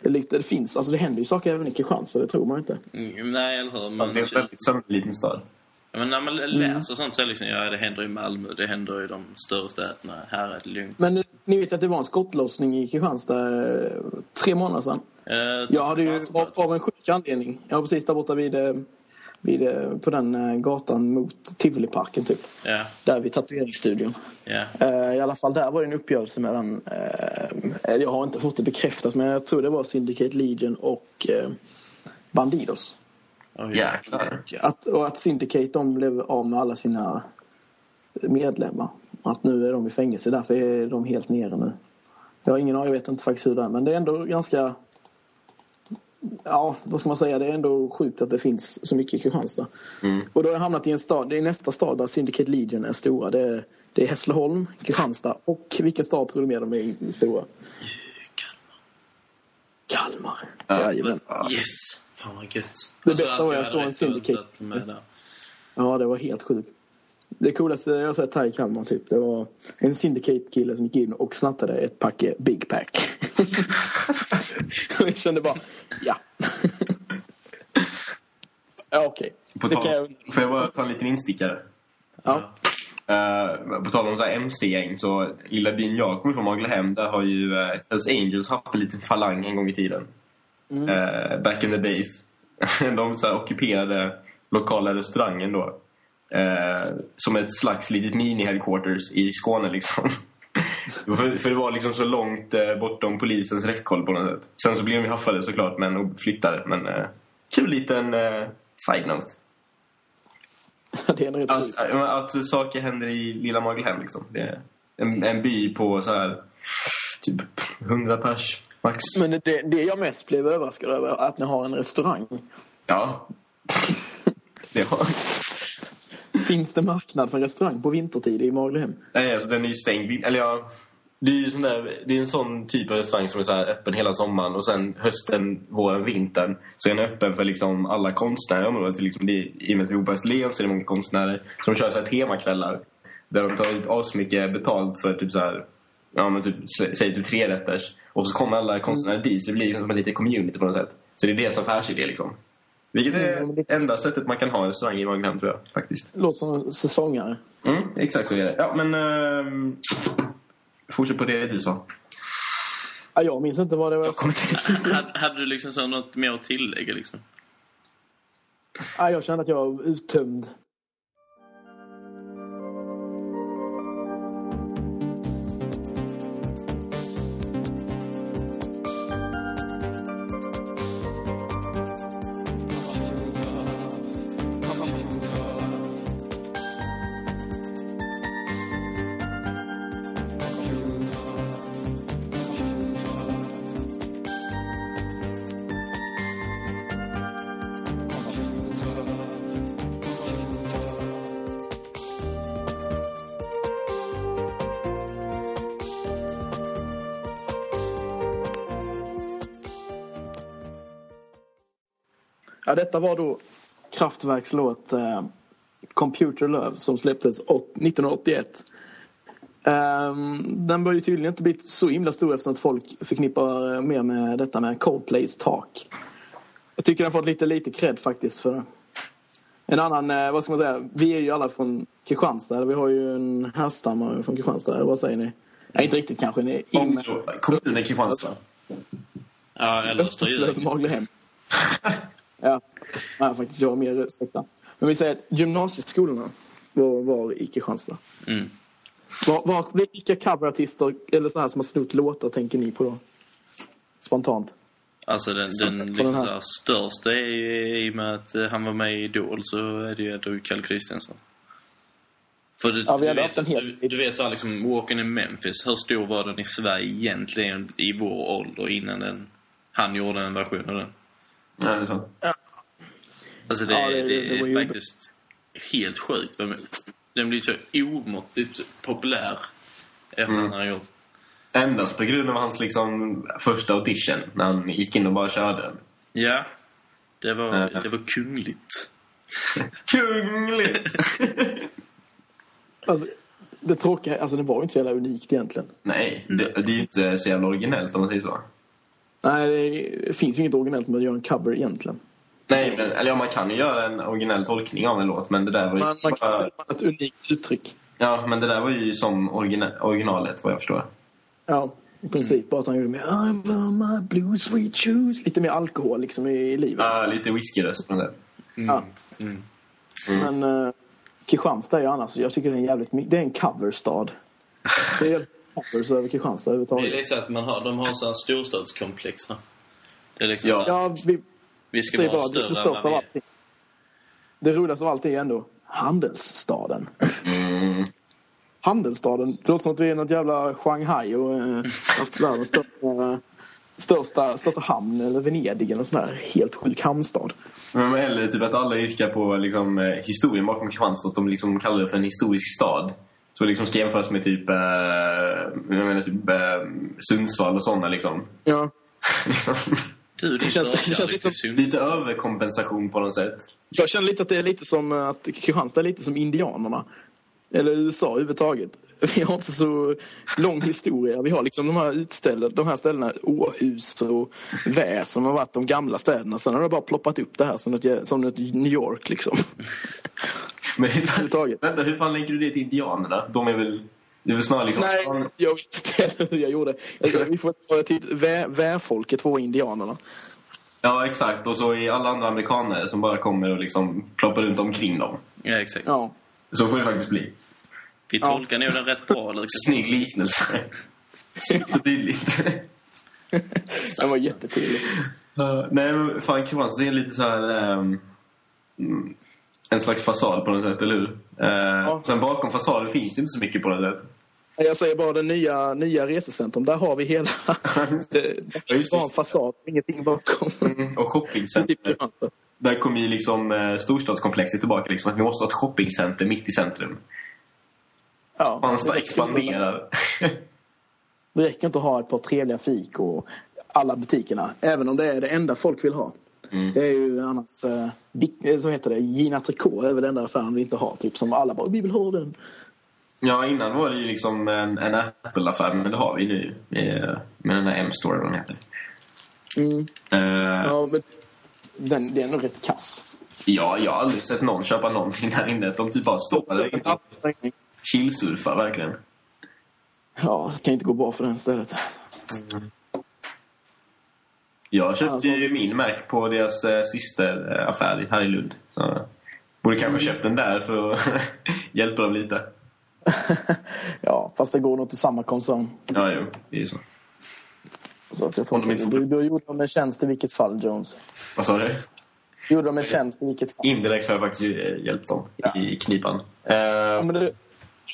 Det, lite, det finns, alltså det händer ju saker även i Kristianstad, det tror man inte. Mm, nej, eller hur? Ja, Man det är en väldigt sömnig liten stad. Men när man läser sånt så är det liksom, ja det händer i Malmö, det händer i de större städerna. Här är det lugnt. Men ni vet att det var en skottlossning i Kristianstad eh, tre månader sedan. Eh, Jag hade ju av, av en sjuk anledning. Jag var precis där borta vid, eh, vid, eh, på den gatan mot Tivoliparken typ. Ja, Där vid tatueringsstudion. Eh, I alla fall där var det en uppgörelse mellan, eh, jag har inte fått det bekräftat men jag tror det var Syndicate Legion och Bandidos. Oj. Jäklar. Att, och att Syndicate de blev av med alla sina medlemmar. Att nu är de i fängelse, därför är de helt nere nu. Jag har ingen aning, jag vet inte faktiskt hur det är men det är ändå ganska Ja, vad ska man säga? Det är ändå sjukt att det finns så mycket i Kristianstad. Mm. Och då har jag hamnat i en stad, det är nästa stad där Syndicate Legion är stora. Det är, det är Hässleholm, Kristianstad och vilken stad tror du mer de är stora? Kalmar. Ja. Jajamän. Ja. Yes! Fan vad gött. Det Och så bästa att var jag såg en Syndicate. Ja, det var helt sjukt. Det coolaste jag har sett här i Kalmar typ, det var en Syndicate-kille som gick in och snattade ett packe Big Pack. jag kände bara, ja. ja, okej. Jag tal, undra. får jag bara ta en liten instickare? Ja. Uh, på tal om så här MC-gäng så lilla byn jag kommer från Maglehem där har ju uh, Hells Angels haft en liten falang en gång i tiden. Mm. Eh, back in the days. De så ockuperade lokala restaurangen då. Eh, som ett slags litet mini-headquarters i Skåne liksom. för, för det var liksom så långt eh, bortom polisens räckhåll på något sätt. Sen så blev de haffade såklart men, och flyttade. Men eh, kul liten eh, side-note. det är en rätt sjukt. Att, att saker händer i lilla Maglehem liksom. Det är en, en by på så här typ 100 pers max. Men det, det jag mest blev överraskad över är att ni har en restaurang. Ja. det har... Finns det marknad för en restaurang på vintertid i Maglehem? Nej, alltså den är ju stängd. Eller ja, det är ju sån där, det är en sån typ av restaurang som är så öppen hela sommaren och sen hösten, våren, vintern så är den öppen för liksom alla konstnärer i området. Liksom det, I och med att vi bor på Österlen så är det många konstnärer som kör så här temakvällar där de tar ut asmycket betalt för typ så här, ja men typ, sä- säg typ tre rätters och så kommer alla konstnärer dit så det blir liksom som en liten community på något sätt. Så det är deras affärsidé liksom. Vilket är Mm, det- enda sättet man kan ha en restaurang i Maglehem tror jag faktiskt. Låter som säsongare. Mm, exakt så är det. Ja, men... ehm, fortsätt på det du sa. Ja, jag minns inte vad det var jag Jag. Hade, hade du liksom så något mer att tillägga liksom? Ja, jag kände att jag var uttömd. Ja, detta var då Kraftwerks låt eh, Computer Love som släpptes 1981. Um, den bör ju tydligen inte bli så himla stor eftersom att folk förknippar mer med detta med Coldplays Talk. Jag tycker den har fått lite, lite cred faktiskt för det. En annan, eh, vad ska man säga, vi är ju alla från Kristianstad. Vi har ju en härstammare från Kristianstad, eller vad säger ni? Nej, inte riktigt kanske. Ni, in... Kommunen Kristianstad. Ja, eller Österslöv, Maglehem. ja, ja, faktiskt. Jag har mer ursäkta. Men vi säger att gymnasieskolorna var, var i Kristianstad. Mm. Var, var, vilka coverartister eller så här som har snott låtar tänker ni på då? Spontant. Alltså den, den, liksom den här... största är ju i och med att han var med i Idol så är det ju ändå Kalle Kristiansson. För du, ja, du, vet, hel... du, du vet så här, liksom Walking in Memphis, hur stor var den i Sverige egentligen i vår ålder innan den, han gjorde en version av den? Ja, det är sant. Ja. Alltså det, ja, det, det, det är faktiskt helt sjukt. Den blir så omåttligt populär efter mm. han har gjort. Endast på grund av hans liksom, första audition, när han gick in och bara körde. Ja, det var, äh. det var kungligt. kungligt! alltså, det tråkiga, alltså det var ju inte så jävla unikt egentligen. Nej, det, det är ju inte så jävla originellt om man säger så. Nej, det finns ju inget originellt med att göra en cover egentligen. Nej, men, eller ja, man kan ju göra en originell tolkning av en låt, men det där var ju... Man, man kan säga ett unikt uttryck. Ja, men det där var ju som origina originalet, vad jag förstår. Ja, i princip. Bara att han gjorde med I wear my blue sweet shoes. Lite mer alkohol liksom i livet. Ja, lite whiskyröst på det. Mm. Ja. Mm. Men uh, Kristianstad är ju annars, jag tycker det är en jävligt Det är en coverstad. Det är covers över Kristianstad överhuvudtaget. Det är lite så att man har, de har så här storstadskomplex. Det är liksom ja. så ja, vi, vi ska vara bara, större det, största av allting. Det roligaste av allting är ändå handelsstaden. Mm. Handelsstaden. Det låter som att vi är något jävla Shanghai och äh, haft världens största, största, största hamn eller Venedig eller sån där helt sjuk hamnstad. Men eller typ att alla yrkar på liksom, eh, historien bakom Kristianstad. Att de liksom kallar det för en historisk stad. Så liksom ska jämföras med typ, eh, jag menar, typ eh, Sundsvall och sådana liksom. Ja. liksom. Du, det känns, det känns lite, som, lite överkompensation på något sätt. Jag känner lite att det är lite som att Kristianstad är lite som indianerna. Eller USA överhuvudtaget. Vi har inte så lång historia. Vi har liksom de här utställda, de här ställena, Åhus och Vä som har varit de gamla städerna. Sen har det bara ploppat upp det här som ett, som ett New York liksom. Men vänta, hur fan lägger du det till indianerna? De är väl det är väl snarare liksom... Nej, jag vet inte hur jag gjorde. vi får ta till vä väfolket var indianerna. Ja, exakt. Och så är alla andra amerikaner som bara kommer och liksom ploppar runt omkring dem. Ja, exakt. Ja. Så får det faktiskt bli. Vi tolkar ja. nog den rätt bra, Lukas. Snygg liknelse. Superbilligt. den var jättetydlig. Uh, nej, men fan Kristianstad är lite så här... Um, en slags fasad på något sätt, eller hur? Uh, ja. Sen bakom fasaden finns det inte så mycket på något sätt. Jag säger bara den nya, nya resecentrum. Där har vi hela... det, det är bara en fasad, ingenting bakom. Mm, och shoppingcenter. Typ där kommer ju liksom eh, storstadskomplexet tillbaka. Liksom, att vi måste ha ett shoppingcenter mitt i centrum. Ja, Kristianstad expanderar. det räcker inte att ha ett par trevliga fik och alla butikerna. Även om det är det enda folk vill ha. Mm. Det är ju annars... Eh, så heter det, Gina Tricot är väl den enda affären vi inte har. Typ som alla bara, vi vill ha den. Ja, innan var det ju liksom en, en Apple-affär, men det har vi nu med, med den där M-store, vad den heter. Mm. Uh, ja, men den, det är nog rätt kass. Ja, jag har aldrig sett någon köpa någonting där inne. De typ bara står där inne chillsurfar, verkligen. Ja, det kan inte gå bra för den stället. Mm. Jag köpte alltså... ju min Mac på deras äh, systeraffär här i Lund. Så borde kanske mm. köpt den där för att hjälpa dem lite. ja, fast det går nog till samma koncern. Ja, jo. Det är ju så. så att jag tror inte, du, du gjorde dem en tjänst i vilket fall, Jones. Vad sa du? Gjorde dem en tjänst i vilket fall. Indirekt har jag faktiskt eh, hjälpt dem ja. i knipan. Uh... Ja, men det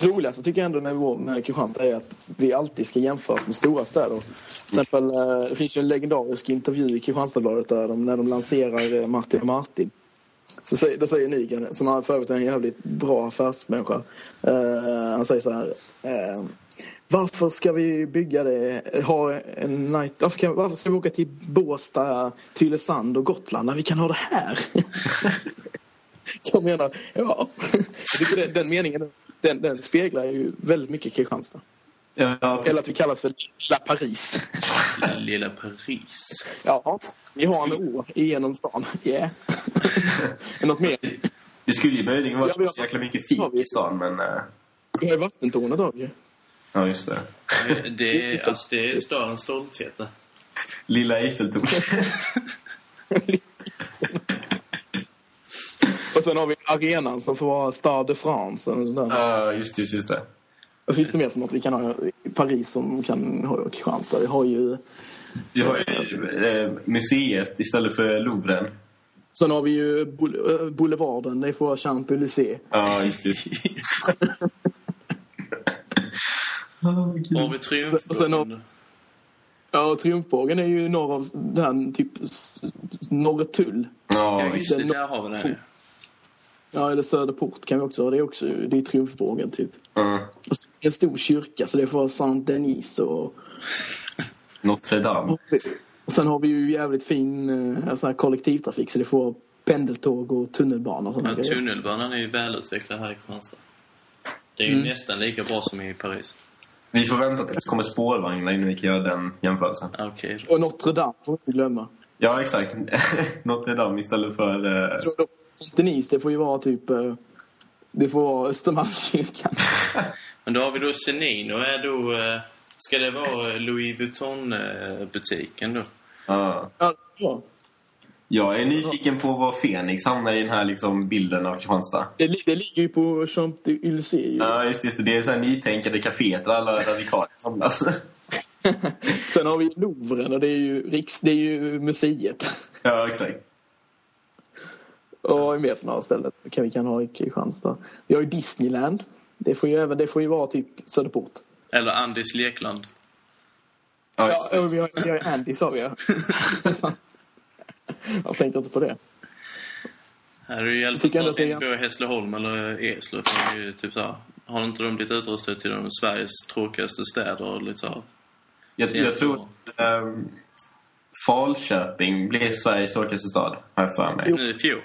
roligaste tycker jag ändå när vi med Kristianstad är att vi alltid ska jämföras med stora städer. Till exempel, eh, det finns ju en legendarisk intervju i Kristianstadsbladet där de, när de lanserar eh, Martin och Martin. Så säger, då säger Nygren, som för övrigt är en jävligt bra affärsmänniska. Uh, han säger så här. Uh, Varför ska vi bygga det? Ha en night... Varför, kan, varför ska vi åka till Båstad, Tylösand och Gotland när vi kan ha det här? Jag menar, ja. Jag tycker den, den meningen den, den speglar ju väldigt mycket Kristianstad. Ja, Eller att vi kallas för Lilla Paris. Lilla Paris. Ja, vi har en å igenom stan. Yeah. Något mer? det skulle ju möjligen vara Ja, så jäkla mycket fik i stan, men... eh, Vi har ju vattentornet vi ju. Ja, just det. Det är, alltså, det är stadens stolthet. Lilla Eiffeltornet. Och sen har vi arenan som får vara Stade de France. Och sånt där. Ja, just det, just det. Vad finns det mer för något vi kan ha i Paris som kan ha Kristianstad? Vi har ju... Vi har ju eh, museet istället för Louvren. Sen har vi ju äh, Boulevarden, det får vara Champs-Élysées. Ja, just det. Har vi Triumfbågen? Ja, Triumfbågen är ju norr av den typ Norretull. Ja, just det. Där har vi den. Ja. Eller Söderport kan vi också ha. Det är också det är Triumfbågen typ. Ja. Och en stor kyrka så det får vara Saint-Denis och... Notre Dame. Och sen har vi ju jävligt fin sån här kollektivtrafik så det får pendeltåg och tunnelbana och sådana Ja, grejer. tunnelbanan är ju välutvecklad här i Kristianstad. Det är ju Mm. nästan lika bra som i Paris. Vi får vänta tills det kommer spårvagnar innan vi kan göra den jämförelsen. Då. Och Notre Dame får vi inte glömma. Ja, exakt. Notre Dame istället för... Eh, Saint-Denis, det får ju vara typ... eh, Det får vara Östermalmskyrkan. Men då har vi då Senino. Är då, eh, ska det vara Louis Vuitton-butiken då? ja. Ja, ja. Jag är nyfiken på var Fenix hamnar i den här liksom, bilden av Kristianstad. Det, det ligger ju på Champs-Élysées. Ja, just det. Just det. det är så här nytänkande kaféet där alla radikaler samlas. Sen har vi Louvren och det är ju, Riks, det är ju museet. ja, exakt. Och för några ställen kan vi kan ha i Kristianstad? Vi har ju Disneyland. Det får ju, även, det får ju vara typ Söderport. Eller Andis lekland. Ja, Ja, vi har, vi har ju Andy sa vi ja. Jag tänkte inte på det. Här är det i alla fall så att vi inte bor i Hässleholm eller Eslöv. ju typ så här, har inte de blivit utrustade till de Sveriges tråkigaste städer och lite så här. Jag, jag tror att um, Falköping blir Sveriges tråkigaste stad, har jag för mig. Nu i fjol.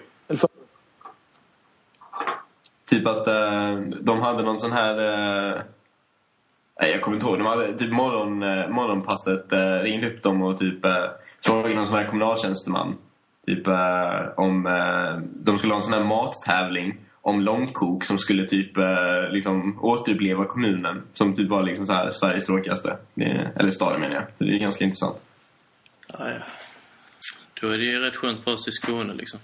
Typ att eh, de hade någon sån här... eh, nej, jag kommer inte ihåg. De hade typ morgon, eh, morgonpasset eh, ringde upp dem och typ eh, frågade någon sån här kommunaltjänsteman. Typ eh, om eh, de skulle ha en sån här mattävling om långkok som skulle typ eh, liksom återuppleva kommunen. Som typ var liksom så här Sveriges tråkigaste. Eller staden menar jag. Så det är ganska intressant. Ja, ja. Då är det ju rätt skönt för oss i Skåne liksom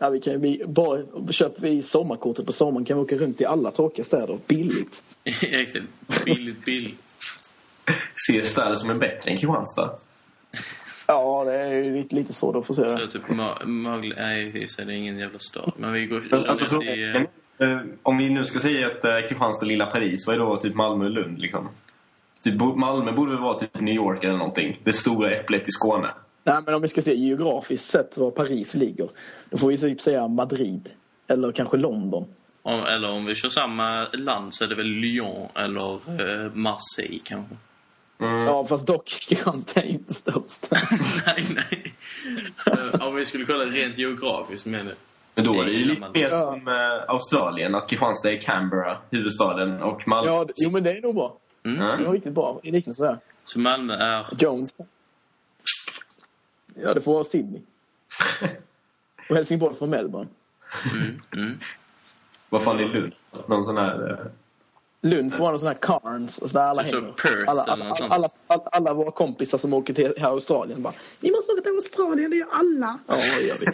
ja, vi kan ju bli, bara, köper vi sommarkortet på sommaren kan vi åka runt i alla tråkiga städer billigt. Exakt. Billigt, billigt. Se städer som är bättre än Kristianstad. Ja, det är ju lite, lite så då får se Så det. typ Ma- Mögle... Nej, det är ingen jävla stad. Men vi går Alltså, kör till... eh, om vi nu ska säga att eh, Kristianstad lilla Paris, vad är då typ Malmö och Lund liksom? Typ, Malmö borde väl vara typ New York eller någonting. Det stora äpplet i Skåne. Nej, men om vi ska se geografiskt sett var Paris ligger. Då får vi typ säga Madrid. Eller kanske London. Om, eller om vi kör samma land så är det väl Lyon eller eh, Marseille kanske. Mm. Ja, fast dock Kristianstad är inte störst. nej, nej. Eh, om vi skulle kolla rent geografiskt menar jag. Men då är det ju lite mer som eh, Australien, att Kristianstad är Canberra, huvudstaden, och Malmö. ja, jo men det är nog bra. Mm. Det är riktigt bra i liknelse där. Så Malmö är... Jones. Ja, det får vara Sydney. Och Helsingborg får Melbourne. Mm, mm. Vad fan är Lund? Någon sån här... eh, Lund får vara någon sån här Carns. Alltså där alla Typ så hänger. Perth alla, alla, alla, alla, alla våra kompisar som åker till här Australien bara Vi måste åka till Australien, det gör alla. Ja, det gör vi.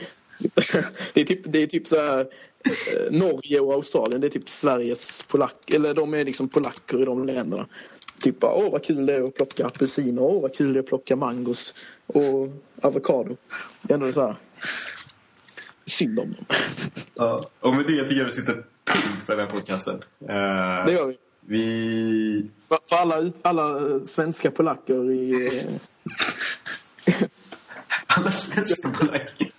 det är typ, det är typ så här, eh, Norge och Australien, det är typ Sveriges polack, eller de är liksom polacker i de länderna. Typ bara, åh vad kul det är att plocka apelsiner, åh vad kul det är att plocka mangos och avokado. Det är ändå så här synd om dem. Ja. Och med det tycker jag vi sitter punkt för den här podcasten. Eh, Det gör vi. vi... För alla, alla svenska polacker i... Alla svenska polacker.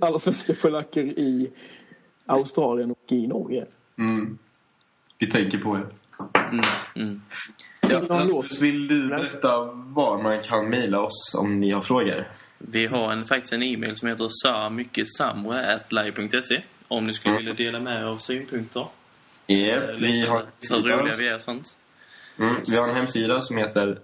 alla svenska polacker i Australien och i Norge. Mm. Vi tänker på er. Mm, mm. Ja? Rasmus, vill du berätta var man kan mejla oss om ni har frågor? Vi har en, faktiskt en e-mail som heter samycketsamre.live.se om ni skulle Mm. vilja dela med er av synpunkter. Yep, vi har, hur roliga vi är sånt. mm, vi har en hemsida som heter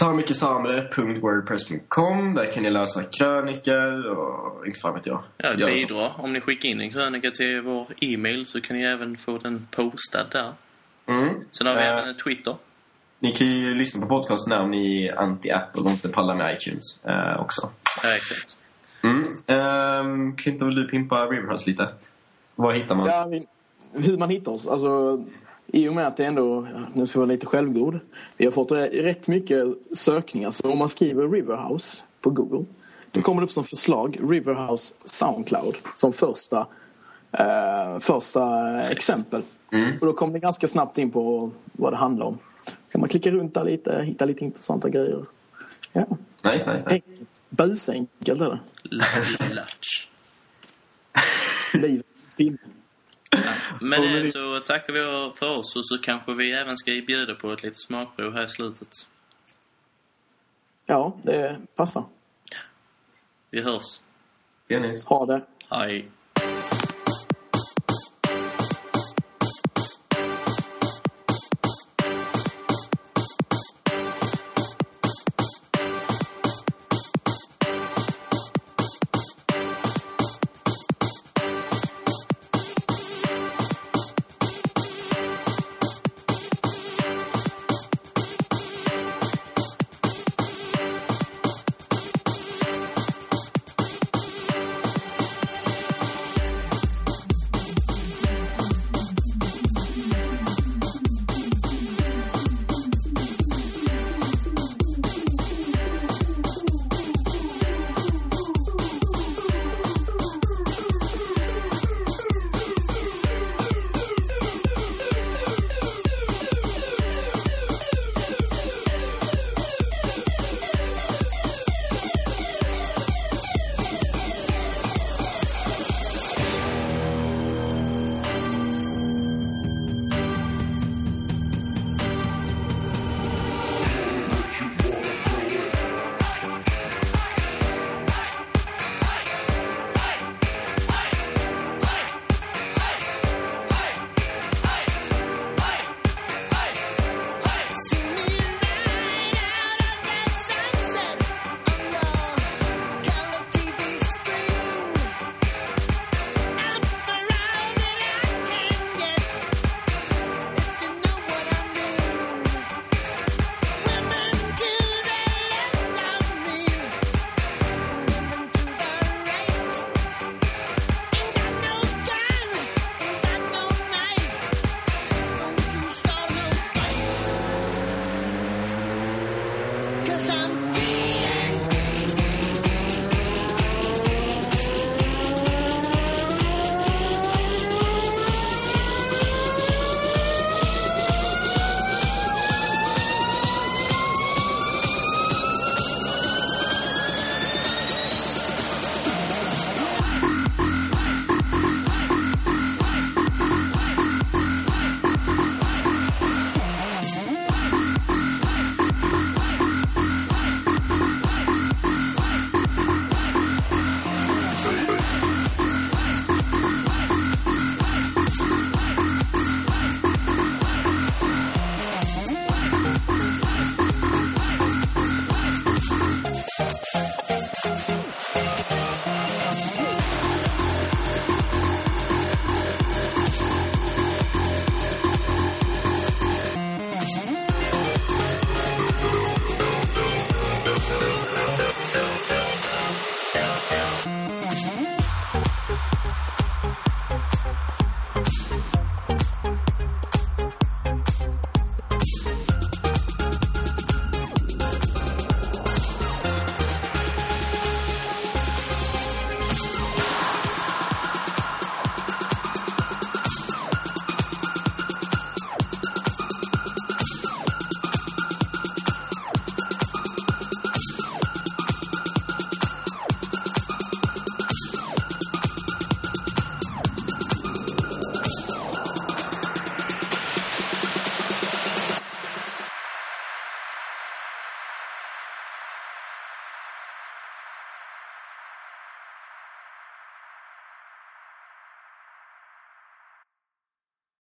samyckesamre.wordpress.com Där kan ni läsa krönikor och inte fan vet jag. Ja, så. bidra. Om ni skickar in en krönika till vår e-mail så kan ni även få den postad där. Mm. Sen har vi Eh, även en Twitter. Ni kan ju lyssna på podcasten om ni är anti-Apple och inte pallar med iTunes eh, också. Ja, exakt. Mm. Um, kan inte väl du pimpa Riverhouse lite? Var hittar man? Ja, hur man hittar oss. Alltså, I och med att det ändå, nu ska jag vara lite självgod. Vi har fått rätt- rätt mycket sökningar. Så om man skriver Riverhouse på Google. Då kommer det upp som förslag Riverhouse Soundcloud som första, eh, första exempel. Mm. Och då kommer det ganska snabbt in på vad det handlar om. kan man klicka runt där lite, hitta lite intressanta grejer. Ja. Nice, nice, nice. Enkelt. Busenkelt är det. Latch. Livet. Film. Med det så tackar vi för oss och så kanske vi även ska bjuda på ett litet smakprov här i slutet. Ja, det passar. Vi hörs. Penis. Ha det. Hej.